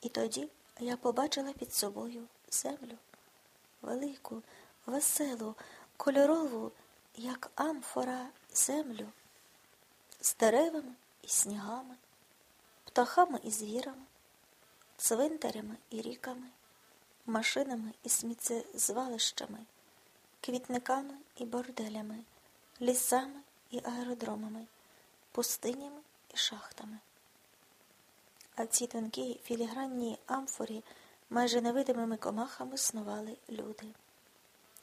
І тоді я побачила під собою землю. Велику, веселу, кольорову, як амфора землю, з деревами і снігами, птахами і звірами, цвинтарями і ріками, машинами і сміттєзвалищами, квітниками і борделями, лісами і аеродромами, пустинями і шахтами. А ці тонкі філігранні амфорі майже невидимими комахами снували люди.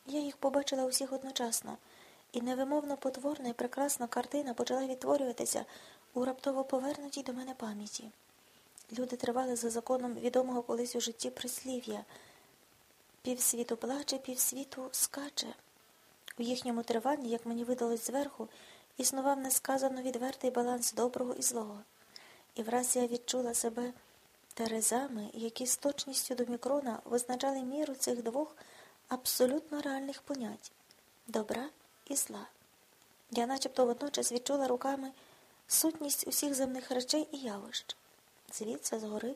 Я їх побачила усіх одночасно, і невимовно потворна і прекрасна картина почала відтворюватися у раптово повернутій до мене пам'яті. Люди тривали за законом відомого колись у житті прислів'я півсвіту плаче, півсвіту скаче. У їхньому триванні, як мені видалось зверху, існував несказано відвертий баланс доброго і злого. І враз я відчула себе терезами, які з точністю до мікрона визначали міру цих двох абсолютно реальних понять добра і зла. Я начебто водночас відчула руками сутність усіх земних речей і явищ. Звідси згори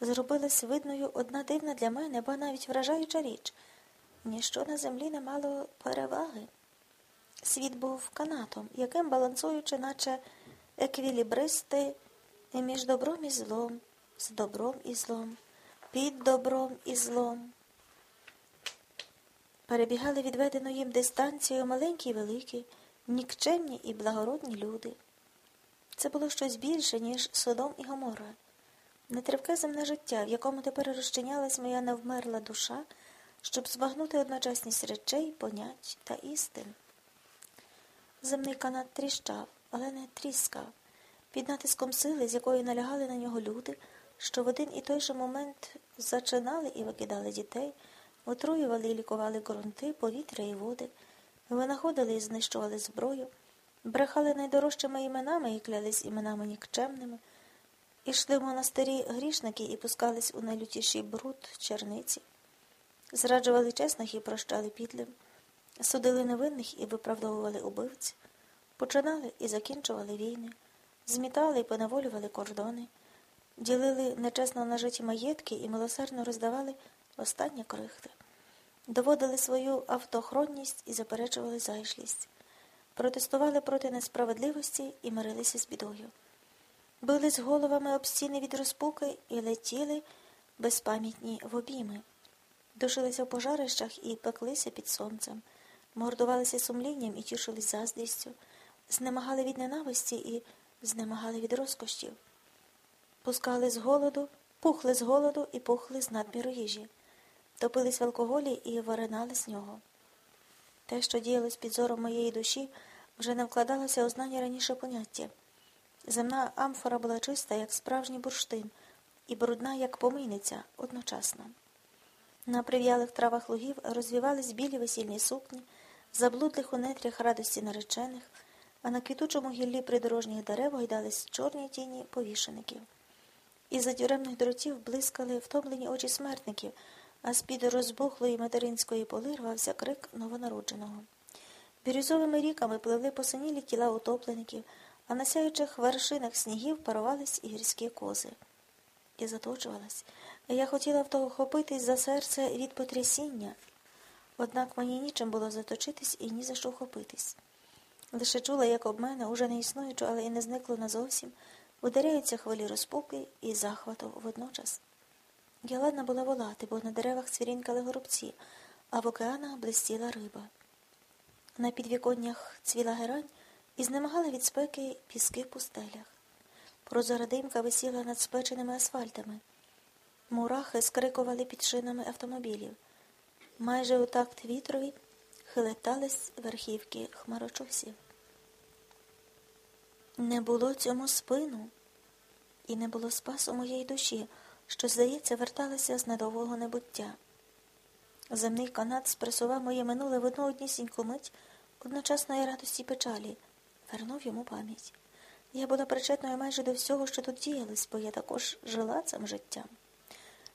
зробилась видною одна дивна для мене, ба навіть вражаюча річ. Ніщо на землі не мало переваги. Світ був канатом, яким, балансуючи, наче еквілібристи, між добром і злом, з добром і злом, під добром і злом. Перебігали відведену їм дистанцію маленькі і великі, нікчемні і благородні люди. Це було щось більше, ніж Содом і Гомора, нетривке земне життя, в якому тепер розчинялась моя невмерла душа, щоб збагнути одночасність речей, понять та істин. Земний канат тріщав, але не тріскав. Під натиском сили, з якої налягали на нього люди, що в один і той же момент зачинали і викидали дітей, отруювали і лікували ґрунти, повітря і води, винаходили і знищували зброю, брехали найдорожчими іменами і клялись іменами нікчемними, ішли в монастирі грішники і пускались у найлютіший бруд черниці, зраджували чесних і прощали підлим, судили невинних і виправдовували убивць, починали і закінчували війни змітали і поневолювали кордони, ділили нечесно нажиті маєтки і милосердно роздавали останні крихти, доводили свою автохронність і заперечували зайшлість, протестували проти несправедливості і мирилися з бідою, били з головами об стіни від розпуки і летіли безпам'ятні в обійми, душилися в пожарищах і пеклися під сонцем, мордувалися сумлінням і тішились заздрістю, знемагали від ненависті і знемагали від розкошів, пускали з голоду, пухли з голоду і пухли з надміру їжі, топились в алкоголі і варинали з нього. Те, що діялось під зором моєї душі, вже не вкладалося у знані раніше поняття. Земна амфора була чиста, як справжній бурштин, і брудна, як помийниця, одночасно. На прив'ялих травах лугів розвівались білі весільні сукні, заблудлих у нетрях радості наречених а на квітучому гіллі придорожніх дерев гойдались чорні тіні повішеників. Із за тюремних дротів блискали втомлені очі смертників, а з-під розбухлої материнської поли рвався крик новонародженого. Бірюзовими ріками пливли посинілі тіла утоплеників, а на сяючих вершинах снігів парувались і гірські кози. І заточувалась. Я хотіла втохопитись за серце від потрясіння, однак мені нічим було заточитись і ні за що вхопитись. Лише чула, як об мене, уже не існуючи, але і не зникло назовсім, ударяються хвилі розпуки і захвату водночас. Я ладна була волати, бо на деревах цвірінькали горобці, а в океанах блистіла риба. На підвіконнях цвіла герань і знемагали від спеки піски в пустелях. Прозора димка висіла над спеченими асфальтами. Мурахи скрикували під шинами автомобілів. Майже у такт вітрові хилетались верхівки хмарочосів. Не було цьому спину, і не було спасу моєї душі, що, здається, верталася з недового небуття. Земний канат спресував моє минуле в одну однісіньку мить одночасної радості й печалі, вернув йому пам'ять. Я була причетною майже до всього, що тут діялось, бо я також жила цим життям.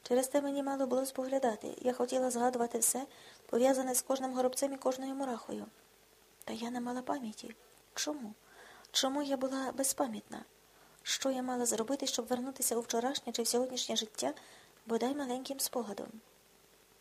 Через те мені мало було споглядати. Я хотіла згадувати все, пов'язане з кожним горобцем і кожною мурахою. Та я не мала пам'яті. Чому? Чому я була безпам'ятна? Що я мала зробити, щоб вернутися у вчорашнє чи в сьогоднішнє життя бодай маленьким спогадом.